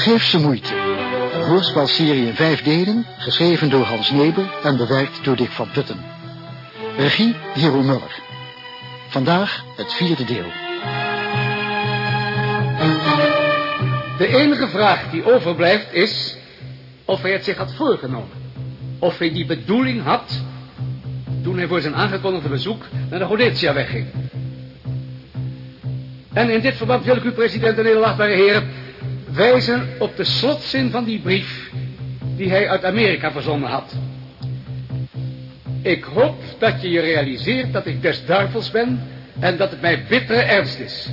Vergeefse moeite. Hoorspelserie in vijf delen, geschreven door Hans Nebel en bewerkt door Dick van Putten. Regie Hero Muller. Vandaag het vierde deel. De enige vraag die overblijft is of hij het zich had voorgenomen. Of hij die bedoeling had toen hij voor zijn aangekondigde bezoek naar de Godetia wegging. En in dit verband wil ik u, president en edelachtbare heren, wijzen op de slotzin van die brief die hij uit Amerika verzonden had. Ik hoop dat je je realiseert dat ik des duivels ben en dat het mij bittere ernst is.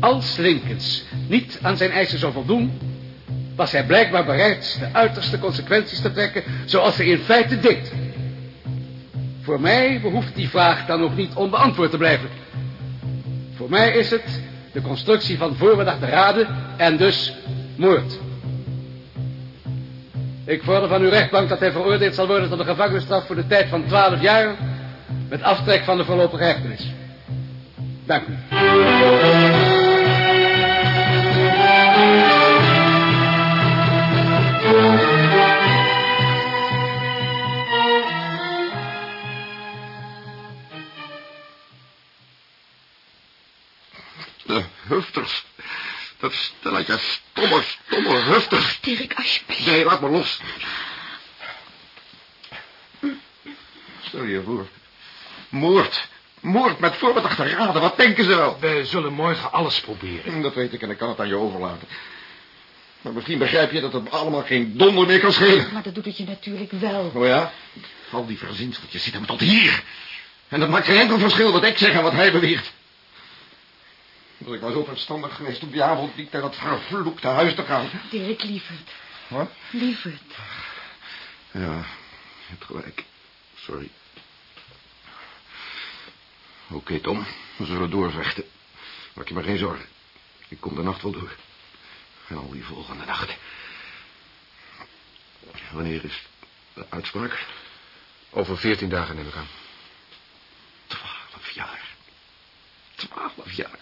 Als Lincolns niet aan zijn eisen zou voldoen, was hij blijkbaar bereid de uiterste consequenties te trekken, zoals hij in feite deed. Voor mij behoeft die vraag dan ook niet onbeantwoord te blijven. Voor mij is het de constructie van voorbedachte raden en dus moord. Ik vorder van uw rechtbank dat hij veroordeeld zal worden tot een gevangenisstraf voor de tijd van twaalf jaar met aftrek van de voorlopige hechtenis. Dank u. Dat stelletje stomme, stomme hufters. Dirk, alsjeblieft. Nee, laat me los. Stel je voor. Moord. Moord met voorbedachte raden. Wat denken ze wel? We zullen morgen alles proberen. Dat weet ik en ik kan het aan je overlaten. Maar misschien begrijp je dat het allemaal geen donder meer kan schelen. Maar dat doet het je natuurlijk wel. Oh ja? Al die verzinseltjes zitten me tot hier. En dat maakt geen enkel verschil wat ik zeg en wat hij beweert. Dus ik was zo verstandig geweest om die avond niet naar dat vervloekte huis te gaan. Dirk, lieverd. Wat? Lieverd. Ja, je hebt gelijk. Sorry. Oké, Tom. We zullen doorvechten. Maak je maar geen zorgen. Ik kom de nacht wel door. En al die volgende nacht. Wanneer is de uitspraak? Over veertien dagen neem ik aan. Twaalf jaar. Twaalf jaar.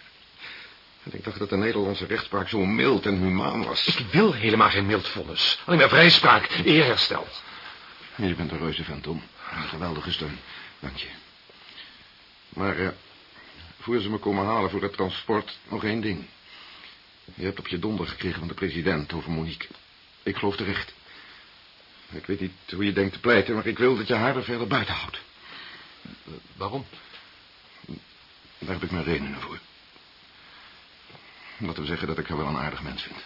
En ik dacht dat de Nederlandse rechtspraak zo mild en humaan was. Ik wil helemaal geen mild vonnis. Alleen maar vrijspraak, eerherstel. Je bent een reuze vent, Tom. Een geweldige steun. Dank je. Maar eh, voor ze me komen halen voor het transport, nog één ding. Je hebt op je donder gekregen van de president over Monique. Ik geloof terecht. Ik weet niet hoe je denkt te pleiten, maar ik wil dat je haar er verder buiten houdt. Waarom? Daar heb ik mijn redenen voor. Laten we zeggen dat ik haar wel een aardig mens vind.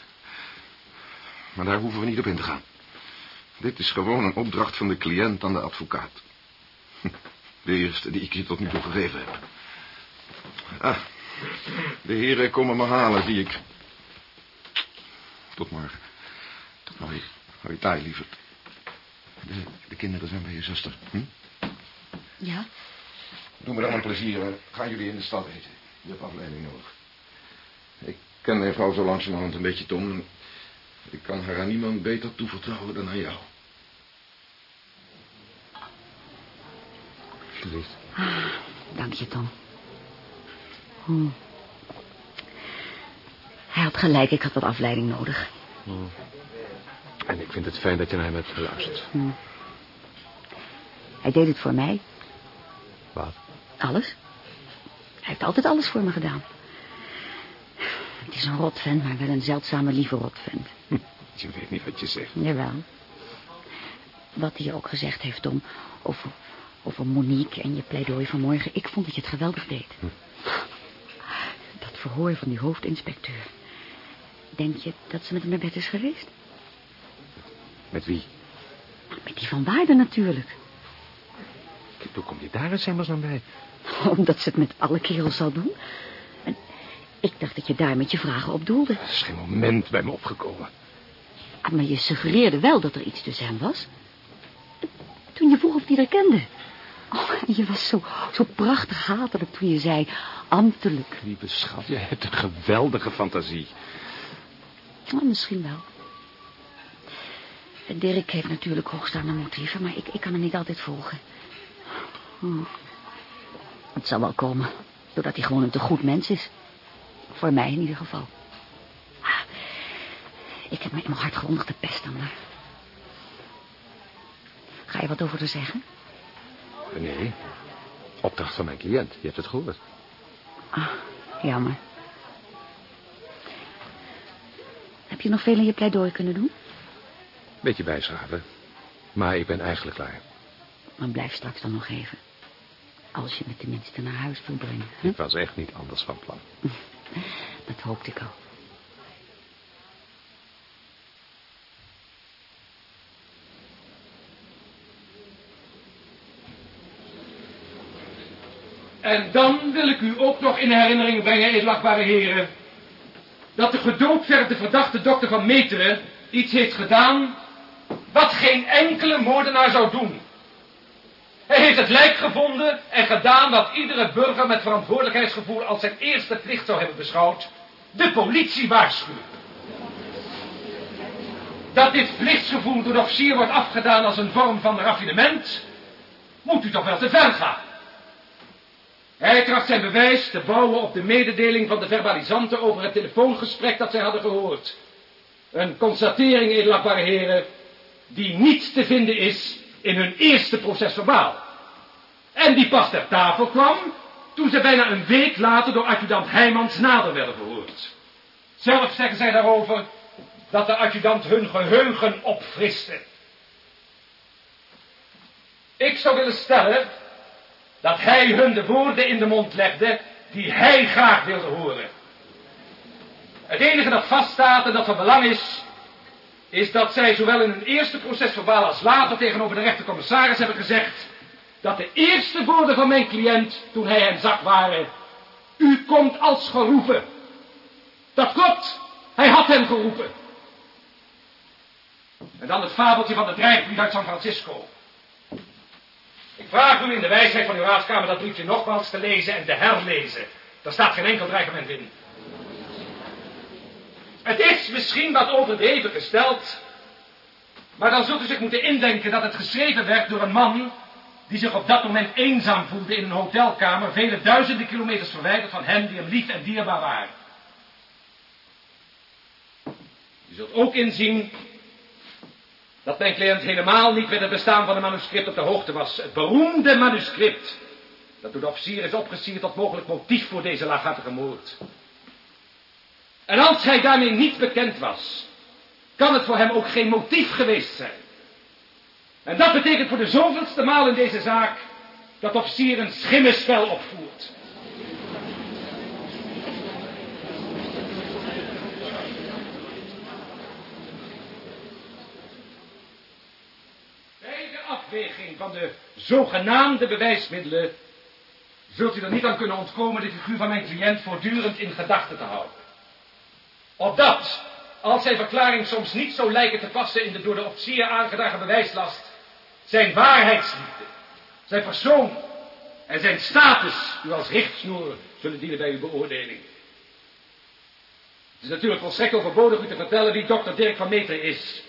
Maar daar hoeven we niet op in te gaan. Dit is gewoon een opdracht van de cliënt aan de advocaat. De eerste die ik je tot nu toe gegeven heb. Ah, de heren komen me halen, zie ik. Tot morgen. Hou je, hou je taai, lieverd. De, de kinderen zijn bij je zuster. Hm? Ja? Doe me dan een plezier. Gaan jullie in de stad eten. Je hebt afleiding nodig. Ik ken mijn vrouw zo langzamerhand een beetje, Tom. Ik kan haar aan niemand beter toevertrouwen dan aan jou. Alsjeblieft. Dank je, Tom. Hm. Hij had gelijk, ik had wat afleiding nodig. En ik vind het fijn dat je naar hem hebt geluisterd. Hij deed het voor mij. Wat? Alles. Hij heeft altijd alles voor me gedaan. Het is een rotvent, maar wel een zeldzame lieve rotvent. Je weet niet wat je zegt. Jawel. Wat hij ook gezegd heeft, Tom, over, over Monique en je pleidooi van morgen. Ik vond dat je het geweldig deed. Dat verhoor van die hoofdinspecteur. Denk je dat ze met hem naar bed is geweest? Met wie? Met die van Waarde natuurlijk. Hoe kom je daar eens helemaal aan bij? Omdat ze het met alle kerels zal doen. En ik dacht dat je daar met je vragen op doelde. Er is geen moment bij me opgekomen. Ah, Maar je suggereerde wel dat er iets tussen hem was. Toen je vroeg of hij haar kende. Oh, je was zo, zo prachtig hatelijk toen je zei... ambtelijk. Lieve schat, je hebt een geweldige fantasie. Nou, misschien wel. Dirk heeft natuurlijk hoogstaande motieven... maar ik, ik kan hem niet altijd volgen. Hm. Het zal wel komen... doordat hij gewoon een te goed mens is. Voor mij in ieder geval. Ah, Ik heb me in mijn hart grondig te pesten, maar... Ga je wat over te zeggen? Nee. Opdracht van mijn cliënt. Je hebt het gehoord. Ah, jammer. Heb je nog veel in je pleidooi kunnen doen? Beetje bijschaven. Maar ik ben eigenlijk klaar. Maar blijf straks dan nog even. Als je me tenminste naar huis wil brengen. Hè? Ik was echt niet anders van plan. Dat hoopte ik al. En dan wil ik u ook nog in herinnering brengen, edelachtbare heren, dat de gedoodverde verdachte dokter van Meteren iets heeft gedaan wat geen enkele moordenaar zou doen. Heeft het lijk gevonden en gedaan wat iedere burger met verantwoordelijkheidsgevoel als zijn eerste plicht zou hebben beschouwd. De politie waarschuwen. Dat dit plichtsgevoel door de officier wordt afgedaan als een vorm van raffinement, moet u toch wel te ver gaan. Hij tracht zijn bewijs te bouwen op de mededeling van de verbalisanten over het telefoongesprek dat zij hadden gehoord. Een constatering, edelachtbare heren, die niet te vinden is in hun eerste proces verbaal. En die pas ter tafel kwam toen ze bijna een week later door adjudant Heijmans nader werden verhoord. Zelf zeggen zij daarover dat de adjudant hun geheugen opfriste. Ik zou willen stellen dat hij hun de woorden in de mond legde die hij graag wilde horen. Het enige dat vaststaat en dat van belang is, is dat zij zowel in hun eerste procesverbaal als later tegenover de rechtercommissaris hebben gezegd dat de eerste woorden van mijn cliënt toen hij hen zag waren, u komt als geroepen. Dat klopt, hij had hem geroepen. En dan het fabeltje van de dreigbrief uit San Francisco. Ik vraag u in de wijsheid van uw raadskamer dat briefje nogmaals te lezen en te herlezen. Daar staat geen enkel dreigement in. Het is misschien wat overdreven gesteld, maar dan zult u zich moeten indenken dat het geschreven werd door een man die zich op dat moment eenzaam voelde in een hotelkamer, vele duizenden kilometers verwijderd van hen die hem lief en dierbaar waren. U zult ook inzien dat mijn cliënt helemaal niet met het bestaan van een manuscript op de hoogte was. Het beroemde manuscript dat door de officier is opgesierd tot mogelijk motief voor deze laaghartige moord. En als hij daarmee niet bekend was, kan het voor hem ook geen motief geweest zijn. En dat betekent voor de zoveelste maal in deze zaak dat officier een schimmenspel opvoert. Bij de afweging van de zogenaamde bewijsmiddelen zult u er niet aan kunnen ontkomen de figuur van mijn cliënt voortdurend in gedachten te houden. Opdat, als zijn verklaring soms niet zo lijken te passen in de door de officier aangedragen bewijslast, zijn waarheidsliefde, zijn persoon en zijn status u als richtsnoer zullen dienen bij uw beoordeling. Het is natuurlijk volstrekt overbodig u te vertellen wie dokter Dirk van Meteren is.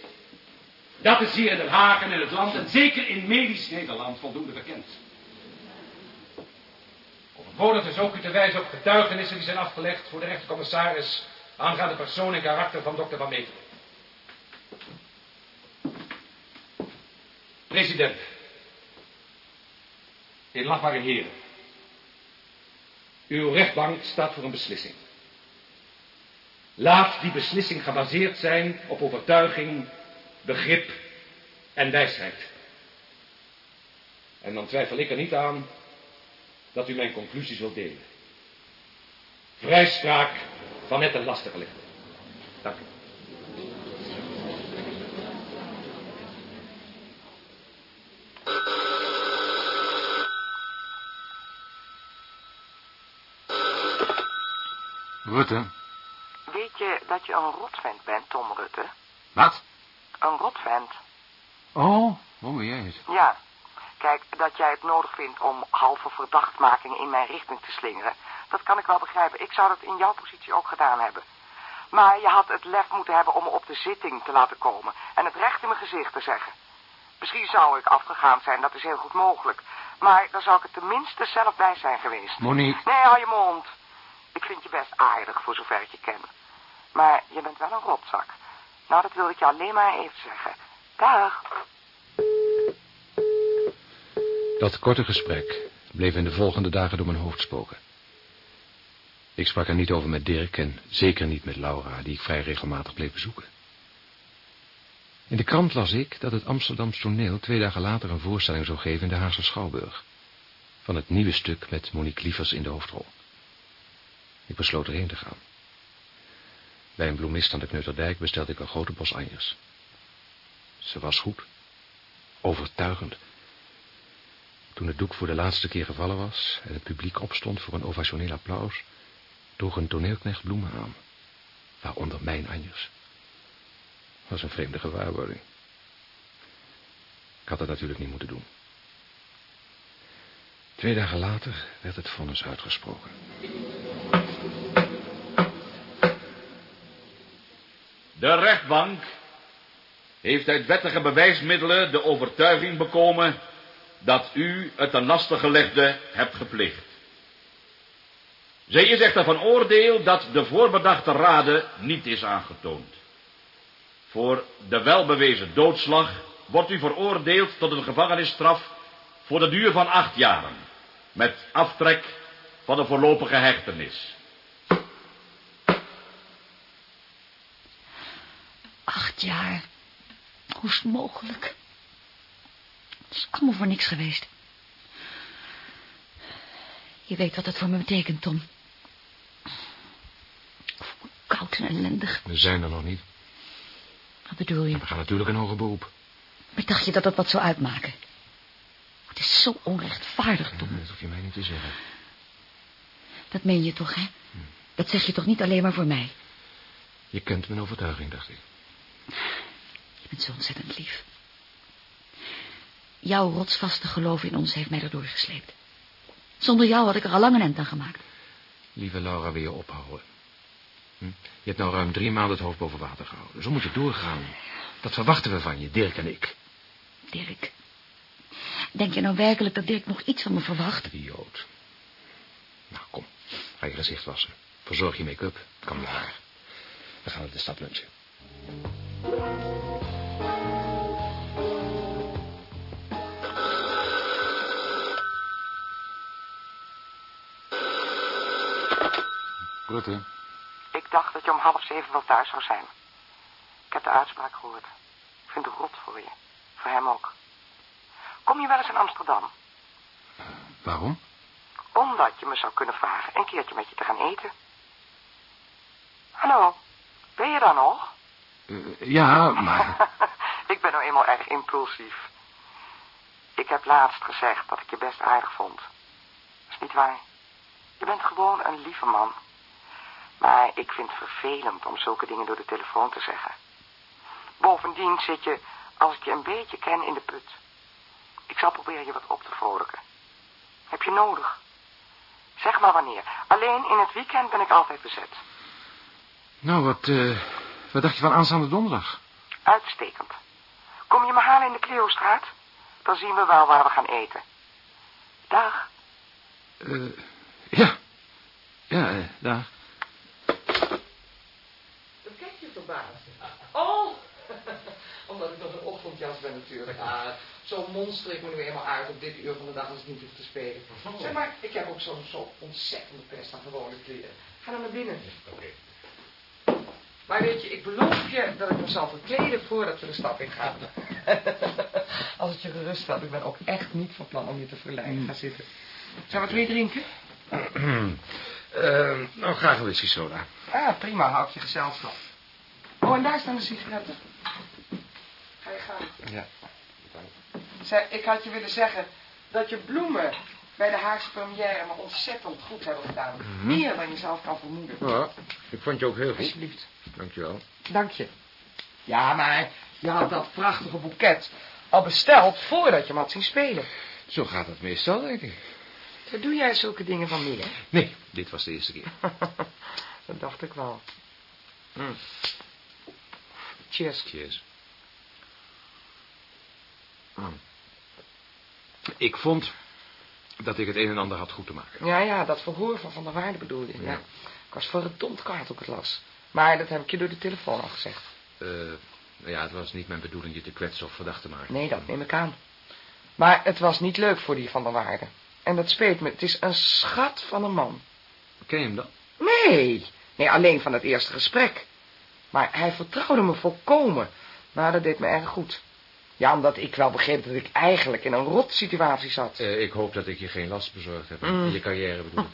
Dat is hier in Den Haag en in het land, en zeker in medisch Nederland, voldoende bekend. Overbodig is ook u te wijzen op getuigenissen die zijn afgelegd voor de rechtercommissaris aangaande persoon en karakter van dokter Van Meteren. President. Edelachtbare heren. Uw rechtbank staat voor een beslissing. Laat die beslissing gebaseerd zijn op overtuiging, begrip en wijsheid. En dan twijfel ik er niet aan dat u mijn conclusies wilt delen. Vrijspraak van net een lastige licht. Dank u. Rutte? Weet je dat je een rotvent bent, Tom Rutte? Wat? Een rotvent. Oh, hoe ben jij het? Ja. Kijk, dat jij het nodig vindt om halve verdachtmaking in mijn richting te slingeren, dat kan ik wel begrijpen. Ik zou dat in jouw positie ook gedaan hebben. Maar je had het lef moeten hebben om me op de zitting te laten komen en het recht in mijn gezicht te zeggen. Misschien zou ik afgegaan zijn, dat is heel goed mogelijk. Maar dan zou ik er tenminste zelf bij zijn geweest. Monique. Nee, hou je mond. Ik vind je best aardig, voor zover ik je ken. Maar je bent wel een rotzak. Nou, dat wilde ik je alleen maar even zeggen. Dag. Dat korte gesprek bleef in de volgende dagen door mijn hoofd spoken. Ik sprak er niet over met Dirk en zeker niet met Laura, die ik vrij regelmatig bleef bezoeken. In de krant las ik dat het Amsterdamse toneel twee dagen later een voorstelling zou geven in de Haagse Schouwburg. Van het nieuwe stuk met Monique Lievers in de hoofdrol. Ik besloot erheen te gaan. Bij een bloemist aan de Kneuterdijk bestelde ik een grote bos anjers. Ze was goed. Overtuigend. Toen het doek voor de laatste keer gevallen was en het publiek opstond voor een ovationeel applaus, droeg een toneelknecht bloemen aan, waaronder mijn anjers. Dat was een vreemde gewaarwording. Ik had dat natuurlijk niet moeten doen. Twee dagen later werd het vonnis uitgesproken. De rechtbank heeft uit wettige bewijsmiddelen de overtuiging bekomen dat u het ten laste gelegde hebt gepleegd. Zij is echter van oordeel dat de voorbedachte rade niet is aangetoond. Voor de welbewezen doodslag wordt u veroordeeld tot een gevangenisstraf voor de duur van acht jaren, met aftrek van de voorlopige hechtenis. Acht jaar. Hoe is het mogelijk? Het is allemaal voor niks geweest. Je weet wat het voor me betekent, Tom. Ik voel me koud en ellendig. We zijn er nog niet. Wat bedoel je? We gaan natuurlijk een hoger beroep. Maar dacht je dat dat wat zou uitmaken? Het is zo onrechtvaardig, Tom. Dat hoef je mij niet te zeggen. Dat meen je toch, hè? Dat zeg je toch niet alleen maar voor mij? Je kent mijn overtuiging, dacht ik. Bent zo ontzettend lief. Jouw rotsvaste geloof in ons heeft mij erdoor gesleept. Zonder jou had ik er al lang een end aan gemaakt. Lieve Laura, wil je ophouden? Hm? Je hebt nou ruim drie maanden het hoofd boven water gehouden. Zo moet je doorgaan. Dat verwachten we van je, Dirk en ik. Dirk. Denk je nou werkelijk dat Dirk nog iets van me verwacht? Idioot. Nou, kom. Ga je gezicht wassen. Verzorg je make-up. Het kan je haar. We gaan naar de stad lunchen. Rutte, Ik dacht dat je om half zeven wel thuis zou zijn. Ik heb de uitspraak gehoord. Ik vind het rot voor je. Voor hem ook. Kom je wel eens in Amsterdam? waarom? Omdat je me zou kunnen vragen een keertje met je te gaan eten. Hallo, ben je daar nog? Eh, ja, maar... ik ben nou eenmaal erg impulsief. Ik heb laatst gezegd dat ik je best aardig vond. Dat is niet waar. Je bent gewoon een lieve man. Maar ik vind het vervelend om zulke dingen door de telefoon te zeggen. Bovendien zit je, als ik je een beetje ken, in de put. Ik zal proberen je wat op te vrolijken. Heb je nodig? Zeg maar wanneer. Alleen in het weekend ben ik altijd bezet. Nou, wat, eh, wat dacht je van aanstaande donderdag? Uitstekend. Kom je me halen in de Cleostraat? Dan zien we wel waar we gaan eten. Dag. Eh, ja. Ja, eh, daar. Dat kijk je verbaasd. Oh, omdat ik nog een ochtendjas ben natuurlijk. Ah, Zo'n monster ik me nu eenmaal uit op dit uur van de dag als ik niet hoef te spelen. Zeg maar, ik heb ook zo'n zo ontzettende pest aan gewone kleren. Ga dan naar binnen. Maar weet je, ik beloof je dat ik me zal verkleden voordat we de stap in gaan. Als het je gerust stelt, ik ben ook echt niet van plan om je te verleiden. Ga zitten. Zou wat weer drinken? Eh, nou, graag een whisky soda. Ah, prima, hou ik je gezelschap. Oh, en daar staan de sigaretten. Ja. Zeg, ik had je willen zeggen dat je bloemen bij de Haagse première me ontzettend goed hebben gedaan. Meer dan je zelf kan vermoeden. Ja, ik vond je ook heel goed. Alsjeblieft. Dankjewel. Dank je. Ja, maar je had dat prachtige boeket al besteld voordat je me had zien spelen. Zo gaat het meestal, denk ik. Doe jij zulke dingen van meer? Nee, dit was de eerste keer. dat dacht ik wel. Mm. Cheers. Cheers. Ik vond dat ik het een en ander had goed te maken. Ja, ja, dat verhoor van Van der Waarde bedoelde je. Ja. Ik was verdomd kwaad ook het las. Maar dat heb ik je door de telefoon al gezegd. Eh, nou ja, het was niet mijn bedoeling je te kwetsen of verdacht te maken. Nee, dat neem ik aan. Maar het was niet leuk voor die van der Waarde. En dat speet me. Het is een schat van een man. Ken je hem dan? Nee, nee, alleen van het eerste gesprek. Maar hij vertrouwde me volkomen. Nou, dat deed me erg goed. Ja, omdat ik wel begreep dat ik eigenlijk in een rot situatie zat. Eh, ik hoop dat ik je geen last bezorgd heb. Mm. In je carrière bedoel.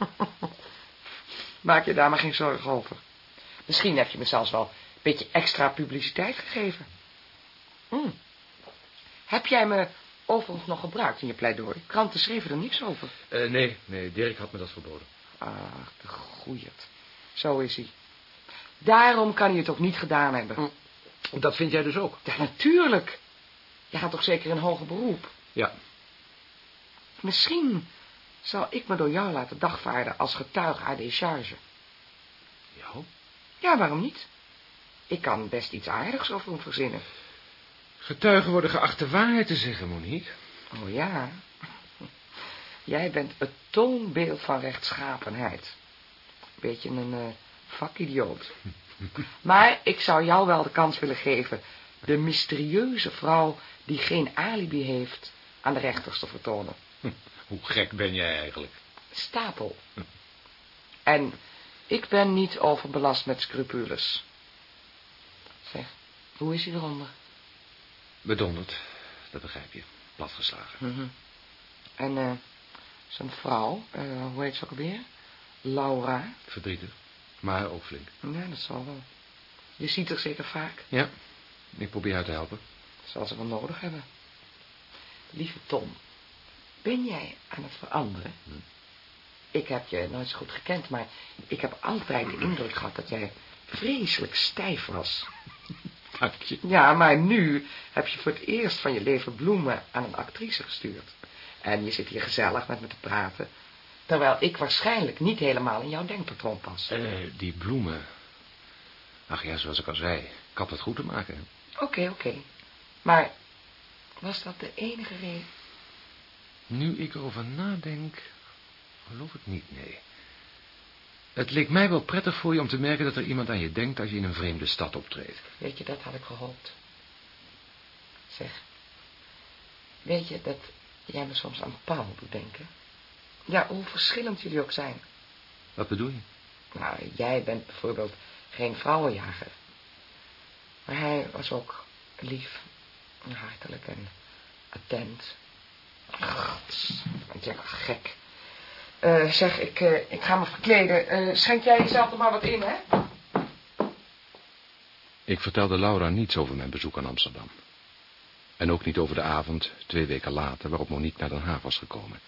Maak je daar maar geen zorgen over. Misschien heb je me zelfs wel een beetje extra publiciteit gegeven. Hm. Heb jij me overigens nog gebruikt in je pleidooi? Kranten schreven er niks over. Eh, nee, nee, Dirk had me dat verboden. Ach, de goeierd. Zo is hij. Daarom kan hij het ook niet gedaan hebben. Dat vind jij dus ook? Ja, natuurlijk. Je gaat toch zeker een hoger beroep? Ja. Misschien zal ik me door jou laten dagvaarden als getuige à décharge. Jou? Ja, waarom niet? Ik kan best iets aardigs over hem verzinnen. Getuigen worden geacht de waarheid te zeggen, Monique. Oh ja. Jij bent het toonbeeld van rechtschapenheid. Beetje een uh, vakidioot. Maar ik zou jou wel de kans willen geven... de mysterieuze vrouw die geen alibi heeft... aan de rechters te vertonen. Hoe gek ben jij eigenlijk? Stapel. En ik ben niet overbelast met scrupules. Zeg, hoe is hij eronder? Bedonderd, dat begrijp je. Platgeslagen. Mm -hmm. En uh, zijn vrouw, uh, hoe heet ze ook alweer? Laura. Verdrietig, maar ook flink. Ja, dat zal wel. Je ziet er zeker vaak. Ja, ik probeer haar te helpen. Zal ze wel nodig hebben. Lieve Tom, ben jij aan het veranderen? Hm. Ik heb je nooit zo goed gekend, maar ik heb altijd de indruk gehad dat jij vreselijk stijf was. Dank je. Ja, maar nu heb je voor het eerst van je leven bloemen aan een actrice gestuurd. En je zit hier gezellig met me te praten. Terwijl ik waarschijnlijk niet helemaal in jouw denkpatroon pas. Uh, die bloemen. Ach ja, zoals ik al zei. Ik had het goed te maken. Oké, okay, oké. Okay. Maar was dat de enige reden? Nu ik erover nadenk, geloof ik niet, nee. Het leek mij wel prettig voor je om te merken dat er iemand aan je denkt als je in een vreemde stad optreedt. Weet je, dat had ik gehoopt. Zeg, weet je dat jij me soms aan Paul doet denken? Ja, hoe verschillend jullie ook zijn. Wat bedoel je? Nou, jij bent bijvoorbeeld geen vrouwenjager. Maar hij was ook lief, hartelijk en attent. God, jij gek. Uh, zeg, ik, uh, ik ga me verkleden. Uh, schenk jij jezelf er maar wat in, hè? Ik vertelde Laura niets over mijn bezoek aan Amsterdam. En ook niet over de avond, twee weken later, waarop Monique naar Den Haag was gekomen.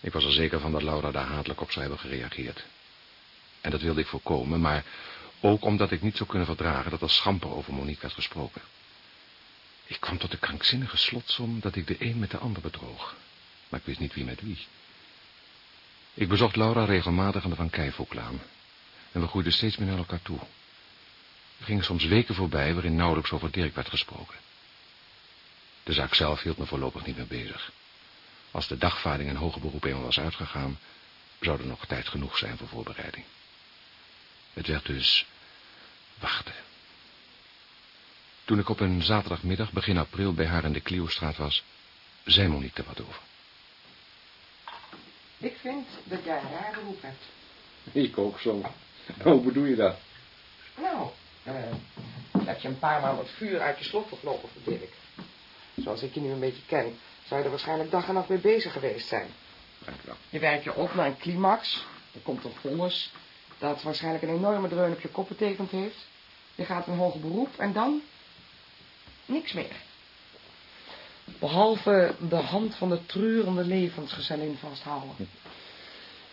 Ik was er zeker van dat Laura daar hatelijk op zou hebben gereageerd. En dat wilde ik voorkomen, maar ook omdat ik niet zou kunnen verdragen dat er schamper over Monique werd gesproken. Ik kwam tot de krankzinnige slotsom dat ik de een met de ander bedroog. Maar ik wist niet wie met wie. Ik bezocht Laura regelmatig aan de Van Keijvoeklaan. En we groeiden steeds meer naar elkaar toe. Er gingen soms weken voorbij waarin nauwelijks over Dirk werd gesproken. De zaak zelf hield me voorlopig niet meer bezig. Als de dagvaarding en hoger beroep eenmaal was uitgegaan, zou er nog tijd genoeg zijn voor voorbereiding. Het werd dus wachten. Toen ik op een zaterdagmiddag begin april bij haar in de Cliostraat was, zei Monique er wat over. Ik vind dat jij een raar beroep hebt. Ik ook zo. Hoe bedoel je dat? Nou, uh, heb je een paar maal het vuur uit je slot verlopen voor Dirk. Zoals ik je nu een beetje ken, zou je er waarschijnlijk dag en nacht mee bezig geweest zijn. Dank je wel. Je werkt je op naar een climax. Er komt een vonnis dat waarschijnlijk een enorme dreun op je kop betekend heeft. Je gaat een hoger beroep en dan niks meer. Behalve de hand van de treurende levensgezellin vasthouden.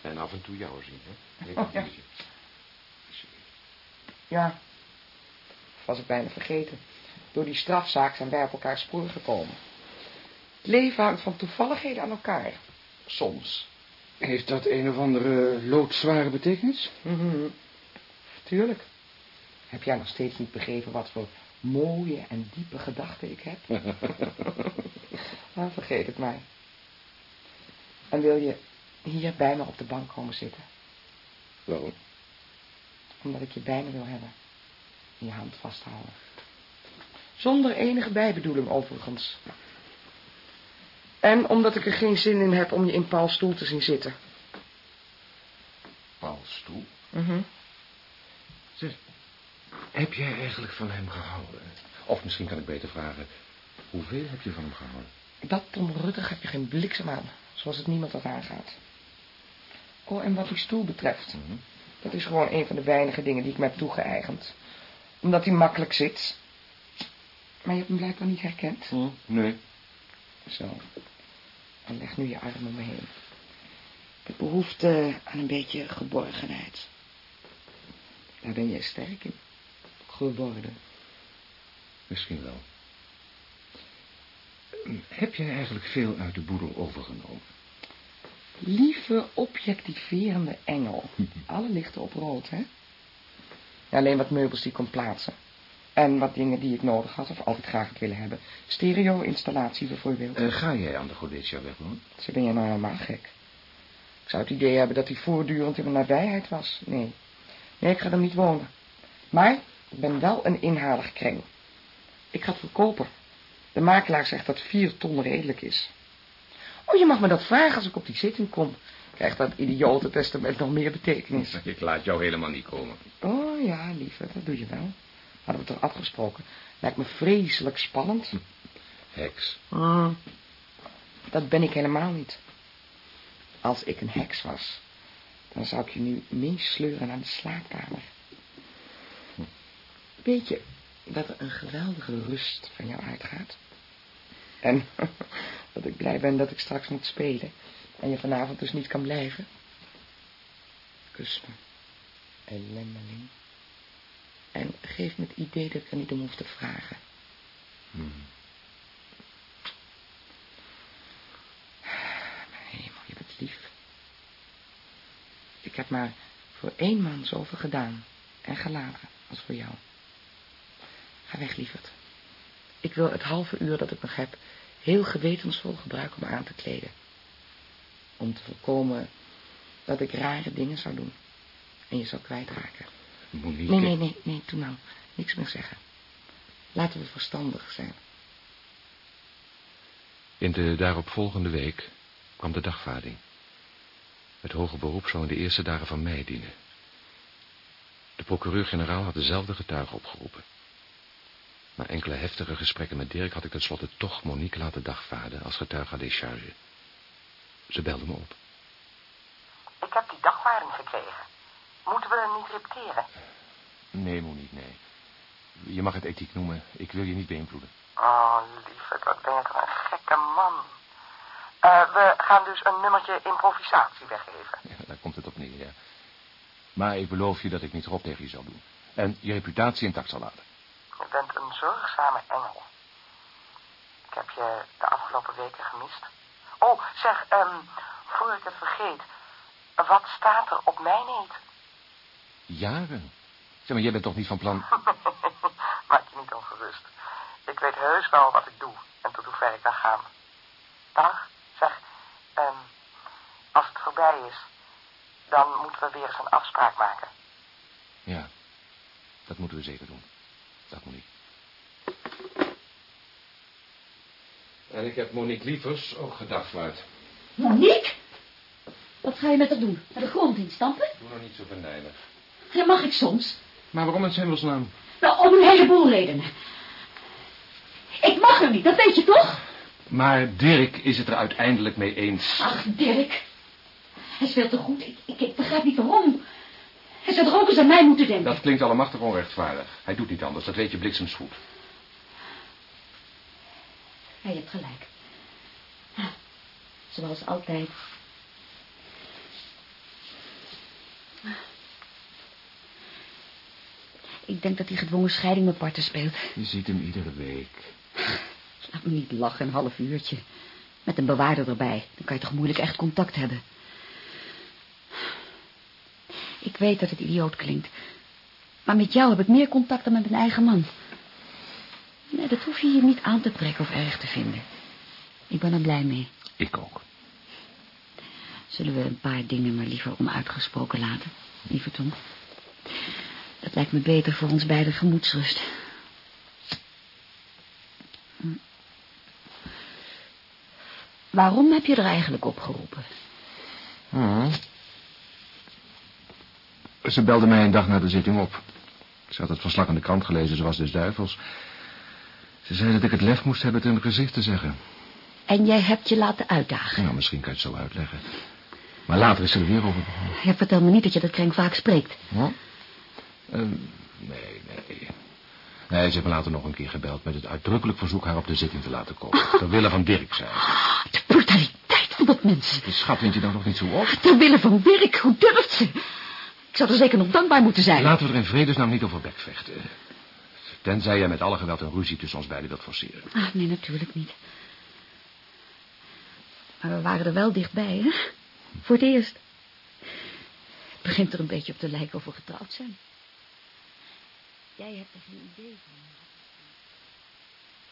En af en toe jou zien, hè? Oh, ja. ja, was ik bijna vergeten. Door die strafzaak zijn wij op elkaar spoor gekomen. Het leven hangt van toevalligheden aan elkaar. Soms. Heeft dat een of andere loodzware betekenis? Mm -hmm. Tuurlijk. Heb jij nog steeds niet begrepen wat voor mooie en diepe gedachten ik heb? nou, vergeet het maar. En wil je hier bij me op de bank komen zitten? Waarom? Omdat ik je bij me wil hebben. in je hand vasthouden. Zonder enige bijbedoeling overigens. En omdat ik er geen zin in heb om je in Paul's stoel te zien zitten. Paul's stoel? Mhm. Zeg, heb jij eigenlijk van hem gehouden? Of misschien kan ik beter vragen, hoeveel heb je van hem gehouden? Dat Tom Rutte gaat je geen bliksem aan, zoals het niemand wat aangaat. Oh, en wat die stoel betreft, Mhm. dat is gewoon een van de weinige dingen die ik me heb toegeëigend. Omdat hij makkelijk zit. Maar je hebt hem blijkbaar niet herkend. Nee. Zo. En leg nu je arm om me heen. Ik heb behoefte aan een beetje geborgenheid. Daar ben je sterk in. Geworden. Misschien wel. Heb jij eigenlijk veel uit de boedel overgenomen? Lieve objectiverende engel. Alle lichten op rood, hè? Ja, alleen wat meubels die ik kon plaatsen. En wat dingen die ik nodig had of altijd graag had willen hebben. Stereo-installatie bijvoorbeeld. Eh, ga jij aan de Godetia wegwonen? Ze ben je nou helemaal gek. Ik zou het idee hebben dat hij voortdurend in mijn nabijheid was. Nee. Nee, ik ga er niet wonen. Maar ik ben wel een inhalig kreng. Ik ga het verkopen. De makelaar zegt dat vier ton redelijk is. Oh, je mag me dat vragen als ik op die zitting kom. Krijgt dat idiote testament nog meer betekenis. Ik laat jou helemaal niet komen. Oh ja, lieve, dat doe je wel. Hadden we toch afgesproken. Lijkt me vreselijk spannend. Heks. Ah, dat ben ik helemaal niet. Als ik een heks was, dan zou ik je nu meesleuren naar de slaapkamer. Weet je dat er een geweldige rust van jou uitgaat? En dat ik blij ben dat ik straks moet spelen en je vanavond dus niet kan blijven? Kus me, ellendeling. En geef me het idee dat ik er niet om hoef te vragen. Mijn hemel, je bent lief. Ik heb maar voor één man zoveel gedaan en gelaten als voor jou. Ga weg, lieverd. Ik wil het halve uur dat ik nog heb heel gewetensvol gebruiken om aan te kleden. Om te voorkomen dat ik rare dingen zou doen en je zou kwijtraken. Monique. Nee, nee, nee, nee, doe nou. Niks meer zeggen. Laten we verstandig zijn. In de daaropvolgende week kwam de dagvaarding. Het hoger beroep zou in de eerste dagen van mei dienen. De procureur-generaal had dezelfde getuige opgeroepen. Na enkele heftige gesprekken met Dirk had ik tenslotte toch Monique laten dagvaarden als getuige à décharge. Ze belde me op. Ik heb die dagvaarding gekregen. Moeten we niet repeteren? Nee, Monique, nee. Je mag het ethiek noemen. Ik wil je niet beïnvloeden. Oh, lieverd, wat ben je toch een gekke man. Eh, we gaan dus een nummertje improvisatie weggeven. Ja, daar komt het op neer, ja. Maar ik beloof je dat ik niet rob tegen je zal doen. En je reputatie intact zal laten. Je bent een zorgzame engel. Ik heb je de afgelopen weken gemist. Oh, zeg, ehm, voor ik het vergeet. Wat staat er op mijn eet? Jaren? Zeg maar, jij bent toch niet van plan... Maak je niet ongerust. Ik weet heus wel wat ik doe en tot hoe ver ik kan gaan. Dag, zeg, ehm, als het voorbij is, dan moeten we weer eens een afspraak maken. Ja, dat moeten we zeker doen. Dag, Monique. En ik heb Monique Lievers ook gedagvaard. Monique? Wat ga je met haar doen? Naar de grond instampen? Doe nou niet zo venijnig. Ja, mag ik soms. Maar waarom in hemelsnaam? Nou, om een heleboel redenen. Ik mag er niet, dat weet je toch? Maar Dirk is het er uiteindelijk mee eens. Ach, Dirk. Hij speelt te goed. Ik, ik, ik begrijp niet waarom. Hij zou er ook eens aan mij moeten denken. Dat klinkt allemachtig onrechtvaardig. Hij doet niet anders, dat weet je bliksemsgoed. Ja, je hebt gelijk. Zoals altijd. Ik denk dat die gedwongen scheiding mijn parten speelt. Je ziet hem iedere week. Laat me niet lachen, een half uurtje. Met een bewaarder erbij. Dan kan je toch moeilijk echt contact hebben. Ik weet dat het idioot klinkt. Maar met jou heb ik meer contact dan met mijn eigen man. Nee, dat hoef je hier niet aan te trekken of erg te vinden. Ik ben er blij mee. Ik ook. Zullen we een paar dingen maar liever onuitgesproken laten, lieve Tom? Dat Lijkt me beter voor ons beide gemoedsrust. Hm. Waarom heb je er eigenlijk opgeroepen? Hmm. Ze belde mij een dag na de zitting op. Ze had het verslag in de krant gelezen, ze was dus duivels. Ze zei dat ik het lef moest hebben het in het gezicht te zeggen. En jij hebt je laten uitdagen. Nou, misschien kan je het zo uitleggen. Maar later is ze er weer over begonnen. Je vertelt me niet dat je dat kring vaak spreekt. Huh? Uh, nee, nee. Nee, ze me later nog een keer gebeld... met het uitdrukkelijk verzoek haar op de zitting te laten komen. Ter wille van Dirk, zei ze. Ah, de brutaliteit van dat mens. De schat vindt je dan nog niet zo op? Ter wille van Dirk, hoe durft ze? Ik zou er zeker nog dankbaar moeten zijn. Laten we er in vredesnaam niet over bekvechten. Tenzij jij met alle geweld een ruzie tussen ons beiden wilt forceren. Ah, nee, natuurlijk niet. Maar we waren er wel dichtbij, hè? Voor het eerst. Het begint er een beetje op te lijken of we getrouwd zijn. Jij hebt er geen idee van.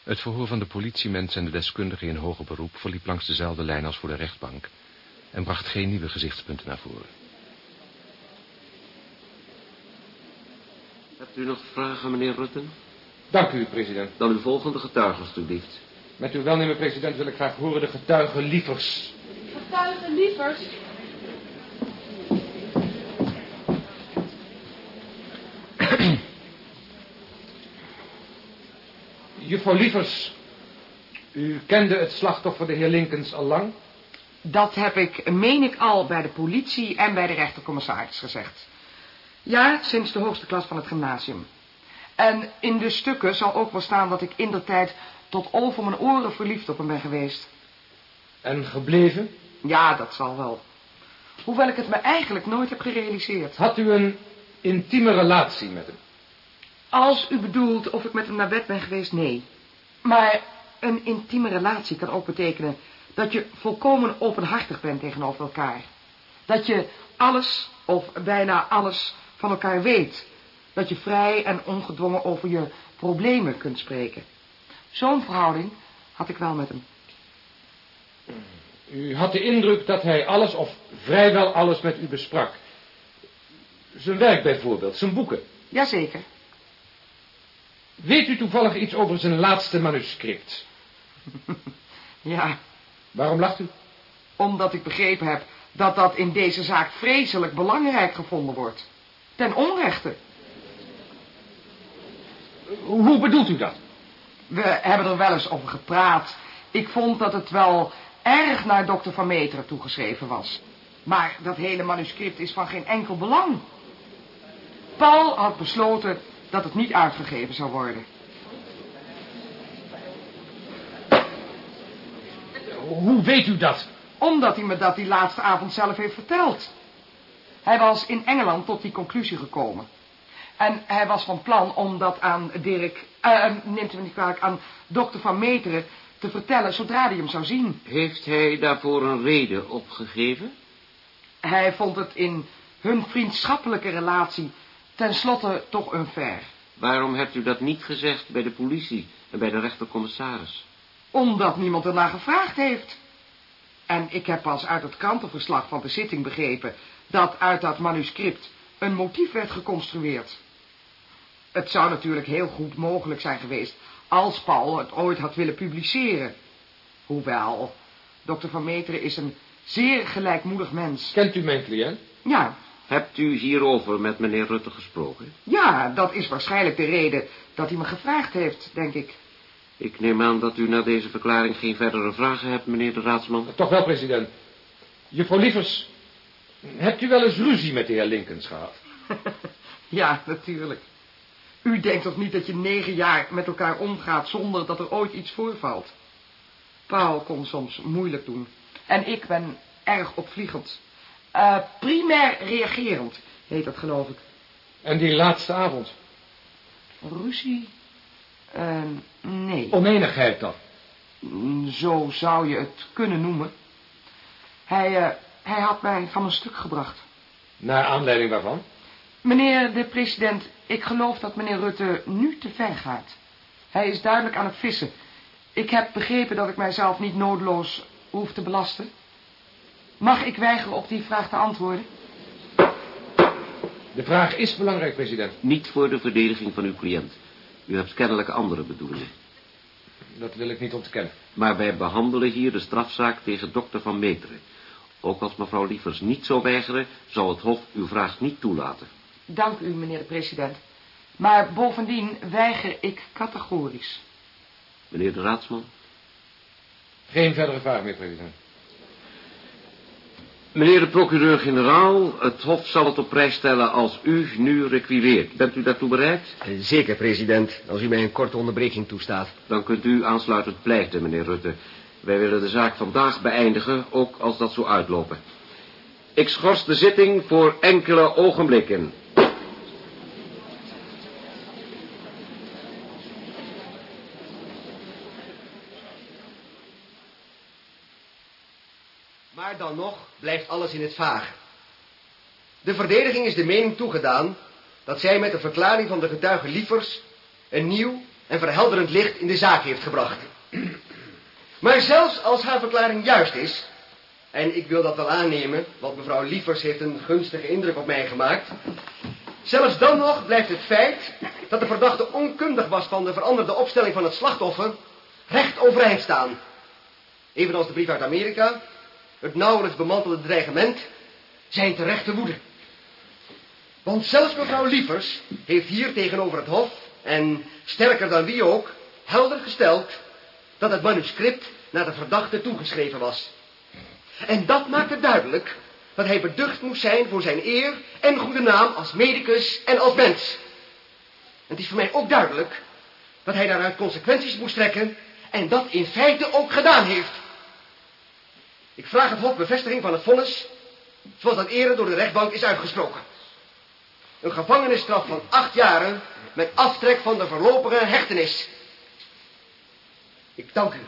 Het verhoor van de politiemensen en de deskundigen in hoger beroep verliep langs dezelfde lijn als voor de rechtbank en bracht geen nieuwe gezichtspunten naar voren. Hebt u nog vragen, meneer Rutten? Dank u, president. Dan uw volgende getuige, alstublieft. Met uw welnemen, president, wil ik graag horen de getuige lievers. Getuige lievers? Juffrouw Lievers, u kende het slachtoffer, de heer Linkens, al lang? Dat heb ik, meen ik, al bij de politie en bij de rechtercommissaris gezegd. Ja, sinds de hoogste klas van het gymnasium. En in de stukken zal ook wel staan dat ik in de tijd tot over mijn oren verliefd op hem ben geweest. En gebleven? Ja, dat zal wel. Hoewel ik het me eigenlijk nooit heb gerealiseerd. Had u een intieme relatie met hem? Als u bedoelt of ik met hem naar bed ben geweest, nee. Maar een intieme relatie kan ook betekenen dat je volkomen openhartig bent tegenover elkaar. Dat je alles, of bijna alles, van elkaar weet. Dat je vrij en ongedwongen over je problemen kunt spreken. Zo'n verhouding had ik wel met hem. U had de indruk dat hij alles of vrijwel alles met u besprak. Zijn werk bijvoorbeeld, zijn boeken. Jazeker. Weet u toevallig iets over zijn laatste manuscript? ja. Waarom lacht u? Omdat ik begrepen heb dat dat in deze zaak vreselijk belangrijk gevonden wordt. Ten onrechte. Hoe bedoelt u dat? We hebben er wel eens over gepraat. Ik vond dat het wel erg naar dokter Van Meteren toegeschreven was. Maar dat hele manuscript is van geen enkel belang. Paul had besloten dat het niet uitgegeven zou worden. Hoe weet u dat? Omdat hij me dat die laatste avond zelf heeft verteld. Hij was in Engeland tot die conclusie gekomen. En hij was van plan om dat aan Dirk, uh, neemt u me niet kwalijk, aan dokter Van Meteren te vertellen zodra hij hem zou zien. Heeft hij daarvoor een reden opgegeven? Hij vond het in hun vriendschappelijke relatie tenslotte toch unfair. Waarom hebt u dat niet gezegd bij de politie en bij de rechtercommissaris? Omdat niemand ernaar gevraagd heeft. En ik heb pas uit het krantenverslag van de zitting begrepen... dat uit dat manuscript een motief werd geconstrueerd. Het zou natuurlijk heel goed mogelijk zijn geweest... als Paul het ooit had willen publiceren. Hoewel, dokter Van Meteren is een zeer gelijkmoedig mens. Kent u mijn cliënt? Ja. Hebt u hierover met meneer Rutte gesproken? Ja, dat is waarschijnlijk de reden dat hij me gevraagd heeft, denk ik. Ik neem aan dat u na deze verklaring geen verdere vragen hebt, meneer de raadsman. Toch wel, president. Juffrouw Lievers, hebt u wel eens ruzie met de heer Linkens gehad? ja, natuurlijk. U denkt toch niet dat je negen jaar met elkaar omgaat zonder dat er ooit iets voorvalt? Paul kon soms moeilijk doen. En ik ben erg opvliegend. Uh, primair reagerend, heet dat geloof ik. En die laatste avond? Ruzie? Uh, nee. Oneenigheid dan? Zo zou je het kunnen noemen. Hij, uh, hij had mij van een stuk gebracht. Naar aanleiding waarvan? Meneer de president, ik geloof dat meneer Rutte nu te ver gaat. Hij is duidelijk aan het vissen. Ik heb begrepen dat ik mijzelf niet noodloos hoef te belasten. Mag ik weigeren op die vraag te antwoorden? De vraag is belangrijk, president. Niet voor de verdediging van uw cliënt. U hebt kennelijk andere bedoelingen. Dat wil ik niet ontkennen. Maar wij behandelen hier de strafzaak tegen dokter Van Meteren. Ook als mevrouw Lievers niet zou weigeren, zou het Hof uw vraag niet toelaten. Dank u, meneer de president. Maar bovendien weiger ik categorisch. Meneer de raadsman? Geen verdere vraag meer, president. Meneer de procureur-generaal, het Hof zal het op prijs stellen als u nu requireert. Bent u daartoe bereid? Eh, Zeker, president, als u mij een korte onderbreking toestaat. Dan kunt u aansluitend pleiten, meneer Rutte. Wij willen de zaak vandaag beëindigen, ook als dat zou uitlopen. Ik schors de zitting voor enkele ogenblikken. Dan nog blijft alles in het vaag. De verdediging is de mening toegedaan dat zij met de verklaring van de getuige Lievers een nieuw en verhelderend licht in de zaak heeft gebracht. Maar zelfs als haar verklaring juist is, en ik wil dat wel aannemen, want mevrouw Lievers heeft een gunstige indruk op mij gemaakt, zelfs dan nog blijft het feit dat de verdachte onkundig was van de veranderde opstelling van het slachtoffer recht overeind staan. Evenals de brief uit Amerika, het nauwelijks bemantelde dreigement, zijn terechte woede. Want zelfs mevrouw Lievers heeft hier tegenover het hof, en sterker dan wie ook, helder gesteld dat het manuscript naar de verdachte toegeschreven was. En dat maakte duidelijk dat hij beducht moest zijn voor zijn eer en goede naam als medicus en als mens. Het is voor mij ook duidelijk dat hij daaruit consequenties moest trekken en dat in feite ook gedaan heeft. Ik vraag het Hof bevestiging van het vonnis, zoals dat eerder door de rechtbank is uitgesproken. Een gevangenisstraf van acht jaren met aftrek van de voorlopige hechtenis. Ik dank u.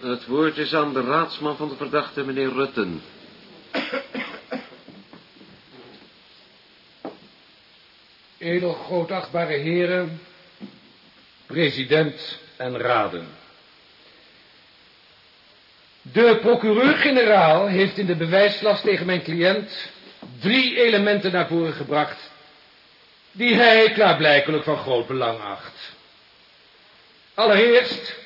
Het woord is aan de raadsman van de verdachte, meneer Rutten. Edel grootachtbare heren, president en raden. De procureur-generaal heeft in de bewijslast tegen mijn cliënt drie elementen naar voren gebracht, die hij klaarblijkelijk van groot belang acht. Allereerst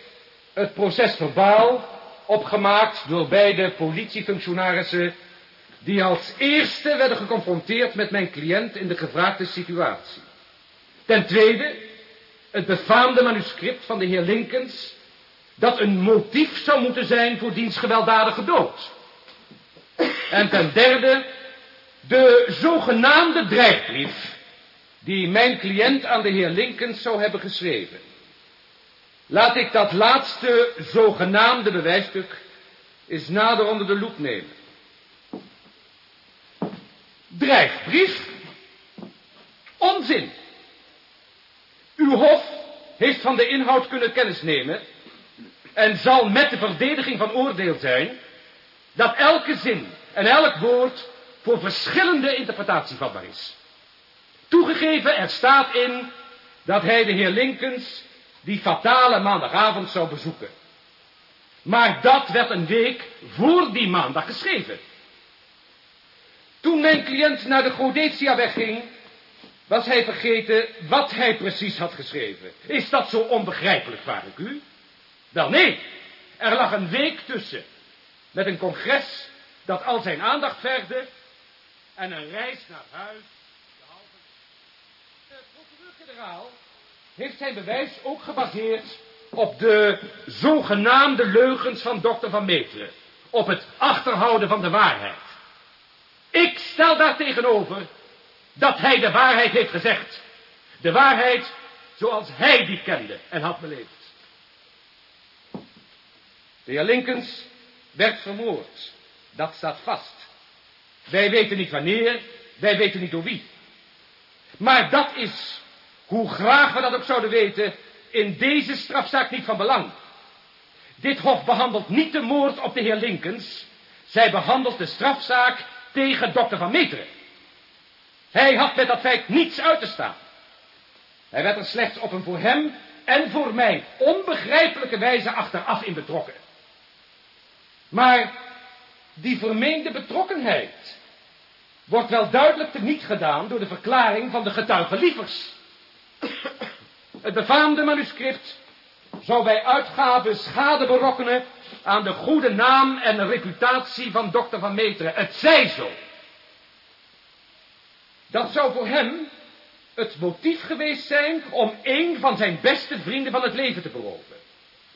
het proces verbaal, opgemaakt door beide politiefunctionarissen, die als eerste werden geconfronteerd met mijn cliënt in de gevraagde situatie. Ten tweede, het befaamde manuscript van de heer Linkens, dat een motief zou moeten zijn voor diens gewelddadige dood. En ten derde, de zogenaamde dreigbrief, die mijn cliënt aan de heer Linkens zou hebben geschreven. Laat ik dat laatste zogenaamde bewijsstuk eens nader onder de loep nemen. Dreigbrief? Onzin. Uw hof heeft van de inhoud kunnen kennis nemen en zal met de verdediging van oordeel zijn dat elke zin en elk woord voor verschillende interpretatie vatbaar is. Toegegeven, er staat in dat hij de heer Linkens die fatale maandagavond zou bezoeken. Maar dat werd een week voor die maandag geschreven. Toen mijn cliënt naar de Godetia wegging, was hij vergeten wat hij precies had geschreven. Is dat zo onbegrijpelijk, vraag ik u? Wel nee, er lag een week tussen. Met een congres dat al zijn aandacht vergde en een reis naar huis. De procureur-generaal heeft zijn bewijs ook gebaseerd op de zogenaamde leugens van dokter Van Meteren. Op het achterhouden van de waarheid. Ik stel daar tegenover dat hij de waarheid heeft gezegd. De waarheid zoals hij die kende en had beleefd. De heer Linkens werd vermoord. Dat staat vast. Wij weten niet wanneer, wij weten niet door wie. Maar dat is, hoe graag we dat ook zouden weten, in deze strafzaak niet van belang. Dit hof behandelt niet de moord op de heer Linkens. Zij behandelt de strafzaak tegen dokter Van Meteren. Hij had met dat feit niets uit te staan. Hij werd er slechts op een voor hem en voor mij onbegrijpelijke wijze achteraf in betrokken. Maar die vermeende betrokkenheid wordt wel duidelijk teniet gedaan door de verklaring van de getuige Lievers. Het befaamde manuscript zou bij uitgave schade berokkenen aan de goede naam en reputatie van dokter Van Meteren. Het zij zo. Dat zou voor hem het motief geweest zijn om een van zijn beste vrienden van het leven te beroven.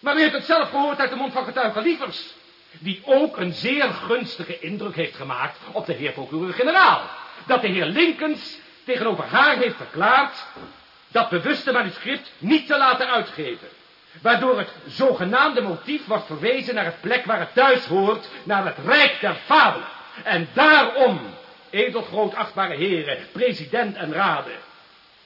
Maar u heeft het zelf gehoord uit de mond van getuige Lievers, die ook een zeer gunstige indruk heeft gemaakt op de heer procureur-generaal. Dat de heer Linkens tegenover haar heeft verklaard dat bewuste manuscript niet te laten uitgeven. Waardoor het zogenaamde motief wordt verwezen naar het plek waar het thuis hoort, naar het rijk der fabelen. En daarom, edelgroot achtbare heren, president en raden,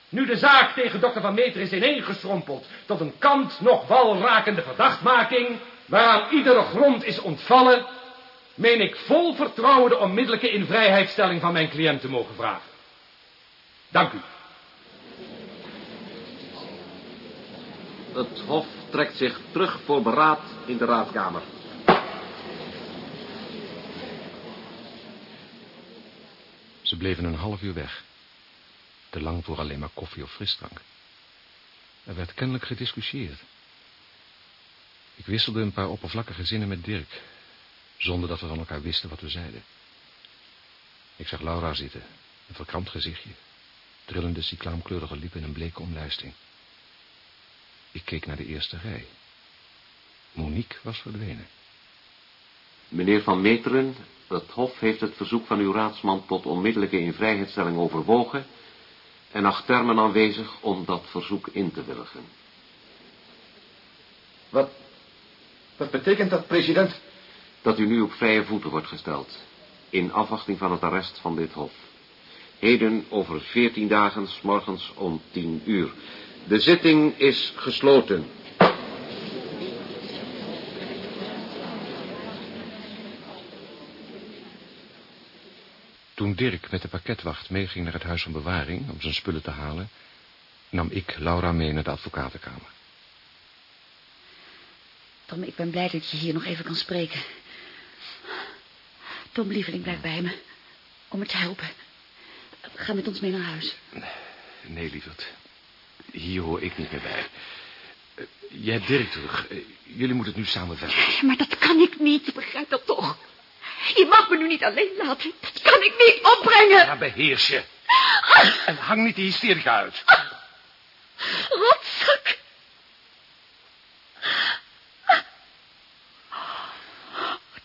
nu de zaak tegen dokter Van Meter is ineengeschrompeld tot een kant nog walrakende verdachtmaking, waaraan iedere grond is ontvallen, meen ik vol vertrouwen de onmiddellijke invrijheidstelling van mijn cliënt te mogen vragen. Dank u. Het hof trekt zich terug voor beraad in de raadkamer. Ze bleven een half uur weg. Te lang voor alleen maar koffie of frisdrank. Er werd kennelijk gediscussieerd. Ik wisselde een paar oppervlakkige zinnen met Dirk, zonder dat we van elkaar wisten wat we zeiden. Ik zag Laura zitten, een verkrampt gezichtje, trillende cyclaamkleurige lippen en een bleke omlijsting. Ik keek naar de eerste rij. Monique was verdwenen. Meneer Van Meteren, het Hof heeft het verzoek van uw raadsman tot onmiddellijke invrijheidstelling overwogen en acht termen aanwezig om dat verzoek in te willigen. Wat, wat betekent dat, president? Dat u nu op vrije voeten wordt gesteld, in afwachting van het arrest van dit Hof. Heden over veertien dagen, s morgens om tien uur. De zitting is gesloten. Toen Dirk met de pakketwacht meeging naar het huis van bewaring om zijn spullen te halen, nam ik Laura mee naar de advocatenkamer. Tom, ik ben blij dat je hier nog even kan spreken. Tom, lieveling, blijf bij me. Om me te helpen. Ga met ons mee naar huis. Nee, lieverd. Hier hoor ik niet meer bij. Uh, jij Dirk terug. Uh, jullie moeten het nu samen verder. Maar dat kan ik niet, je begrijpt dat toch? Je mag me nu niet alleen laten. Dat kan ik niet opbrengen. Ja, beheers je. En hang niet die hysterica uit. Rotzak.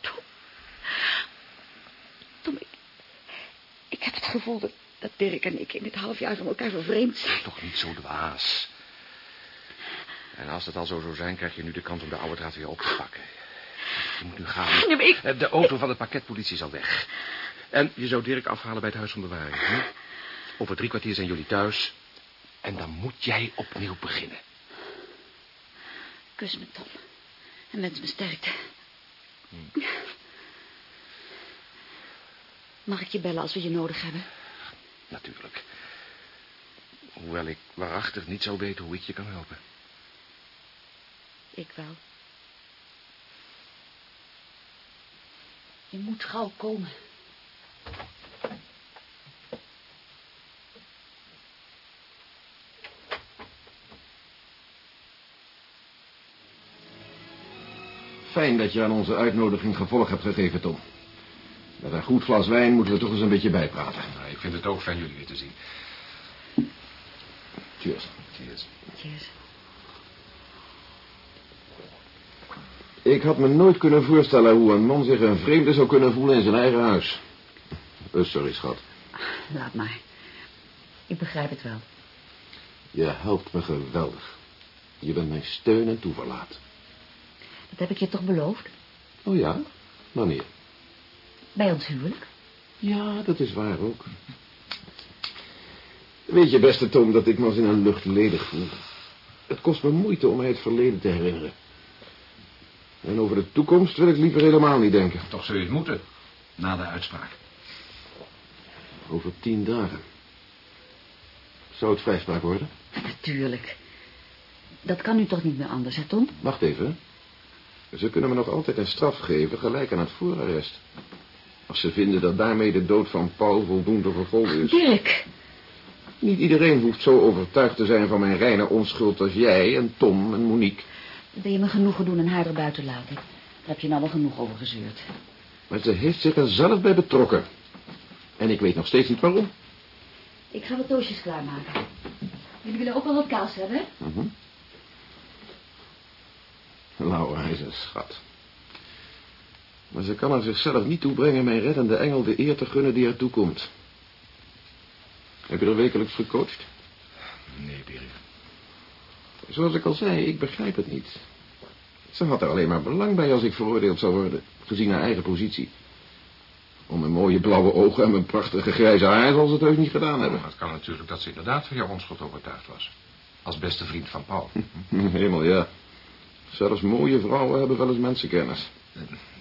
Tom. Tom, ik, ik heb het gevoel dat, dat Dirk en ik in dit half jaar van elkaar vervreemd zijn. Toch niet zo dwaas. En als het al zo zou zijn, krijg je nu de kans om de oude draad weer op te pakken. Je moet nu gaan. Nee, ik... De auto van de pakketpolitie is al weg. En je zou Dirk afhalen bij het huis van bewaring. Hm? Over drie kwartier zijn jullie thuis. En dan moet jij opnieuw beginnen. Kus me, Tom. En wens me sterkte. Hm. Mag ik je bellen als we je nodig hebben? Natuurlijk. Hoewel ik waarachtig niet zou weten hoe ik je kan helpen. Ik wel. Je moet gauw komen. Fijn dat je aan onze uitnodiging gevolg hebt gegeven, Tom. Met een goed glas wijn moeten we toch eens een beetje bijpraten. Nou, ik vind het ook fijn jullie weer te zien. Cheers. Cheers. Cheers. Ik had me nooit kunnen voorstellen hoe een man zich een vreemde zou kunnen voelen in zijn eigen huis. Uh, sorry, schat. Laat maar. Ik begrijp het wel. Je helpt me geweldig. Je bent mijn steun en toeverlaat. Dat heb ik je toch beloofd? Oh ja? Wanneer? Bij ons huwelijk. Ja, dat is waar ook. Weet je, beste Tom, dat ik me als in een lucht ledig voel. Het kost me moeite om mij het verleden te herinneren. En over de toekomst wil ik liever helemaal niet denken. Toch zul je het moeten, na de uitspraak. Over tien dagen. Zou het vrijspraak worden? Natuurlijk. Dat kan nu toch niet meer anders, hè, Tom? Wacht even. Ze kunnen me nog altijd een straf geven, gelijk aan het voorarrest. Als ze vinden dat daarmee de dood van Paul voldoende vergolden is. Dirk, Niet iedereen hoeft zo overtuigd te zijn van mijn reine onschuld als jij en Tom en Monique. wil je me genoegen doen en haar er buiten laten? Daar heb je nou wel genoeg over gezeurd. Maar ze heeft zich er zelf bij betrokken. En ik weet nog steeds niet waarom. Ik ga wat toastjes klaarmaken. Jullie willen ook wel wat kaas hebben, hè? Mhm. Laura is een schat. Maar ze kan er zichzelf niet toe brengen mijn reddende engel de eer te gunnen die haar toekomt. Heb je er wekelijks gecoacht? Nee, Dirk. Zoals ik al zei, ik begrijp het niet. Ze had er alleen maar belang bij als ik veroordeeld zou worden, gezien haar eigen positie. Om mijn mooie blauwe ogen en mijn prachtige grijze haar zal ze het heus niet gedaan hebben. Het kan natuurlijk dat ze inderdaad van jouw onschuld overtuigd was. Als beste vriend van Paul. Helemaal ja. Zelfs mooie vrouwen hebben wel eens mensenkennis.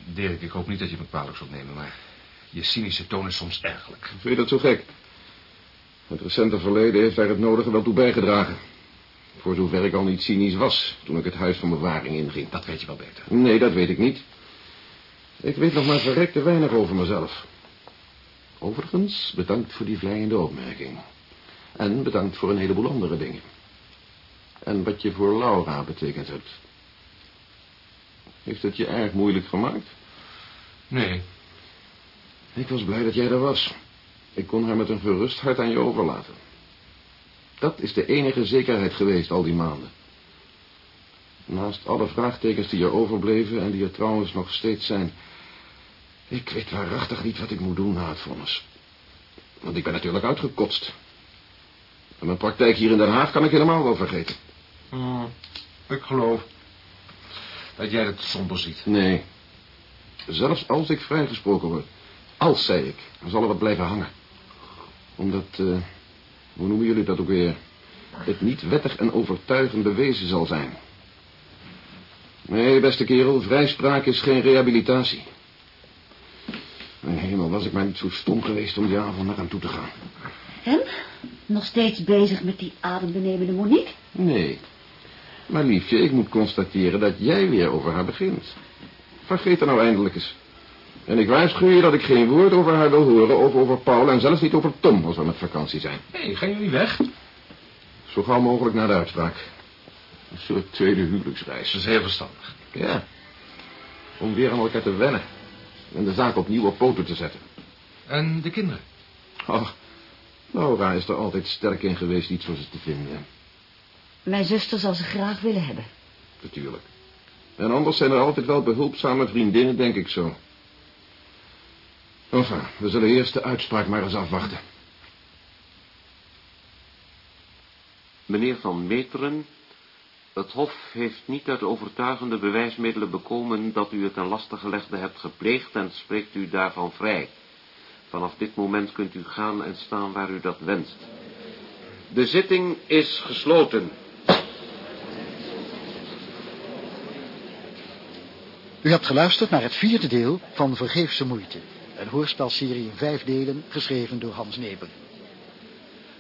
Dirk, ik hoop niet dat je me kwalijk zult nemen, maar je cynische toon is soms ergelijk. Vind je dat zo gek? Het recente verleden heeft daar het nodige wel toe bijgedragen. Voor zover ik al niet cynisch was toen ik het huis van bewaring inging. Dat weet je wel beter. Nee, dat weet ik niet. Ik weet nog maar verrekte weinig over mezelf. Overigens, bedankt voor die vlijende opmerking. En bedankt voor een heleboel andere dingen. En wat je voor Laura betekend hebt. Heeft het je erg moeilijk gemaakt? Nee, Ik was blij dat jij er was. Ik kon haar met een gerust hart aan je overlaten. Dat is de enige zekerheid geweest al die maanden. Naast alle vraagtekens die er overbleven en die er trouwens nog steeds zijn. Ik weet waarachtig niet wat ik moet doen na het vonnis. Want ik ben natuurlijk uitgekotst. En mijn praktijk hier in Den Haag kan ik helemaal wel vergeten. Hmm, ik geloof dat jij het somber ziet. Nee. Zelfs als ik vrijgesproken word. Als, zei ik. Dan zal er wat blijven hangen. Omdat, eh, hoe noemen jullie dat ook weer? Het niet wettig en overtuigend bewezen zal zijn. Nee, beste kerel, vrijspraak is geen rehabilitatie. Mijn hemel, was ik maar niet zo stom geweest om die avond naar hem toe te gaan. En? Nog steeds bezig met die adembenemende Monique? Nee. Maar liefje, ik moet constateren dat jij weer over haar begint. Vergeet er nou eindelijk eens. En ik waarschuw je dat ik geen woord over haar wil horen, ook over Paul en zelfs niet over Tom als we met vakantie zijn. Hé, hey, gaan jullie weg? Zo gauw mogelijk na de uitspraak. Een soort tweede huwelijksreis. Dat is heel verstandig. Ja. Om weer aan elkaar te wennen. En de zaak opnieuw op poten te zetten. En de kinderen? Ach, Laura is er altijd sterk in geweest iets voor ze te vinden. Mijn zuster zal ze graag willen hebben. Natuurlijk. En anders zijn er altijd wel behulpzame vriendinnen, denk ik zo. Enfin, we zullen eerst de uitspraak maar eens afwachten. Meneer Van Meteren, het Hof heeft niet uit overtuigende bewijsmiddelen bekomen dat u het ten laste gelegde hebt gepleegd en spreekt u daarvan vrij. Vanaf dit moment kunt u gaan en staan waar u dat wenst. De zitting is gesloten. U hebt geluisterd naar het vierde deel van Vergeefse Moeite. Een hoorspelserie in vijf delen, geschreven door Hans Neber.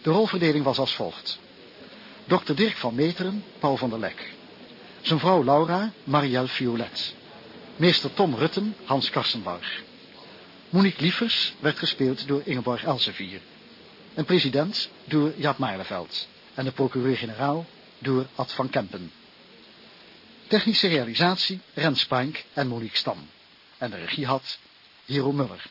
De rolverdeling was als volgt. Dr. Dirk van Meteren, Paul van der Lek. Zijn vrouw Laura, Marielle Violet. Meester Tom Rutten, Hans Karsenbarg. Monique Liefers werd gespeeld door Ingeborg Elsevier. En president door Jaap Maarleveld. En de procureur-generaal door Ad van Kempen. Technische realisatie Rens Pank en Monique Stam. En de regie had Hero Muller.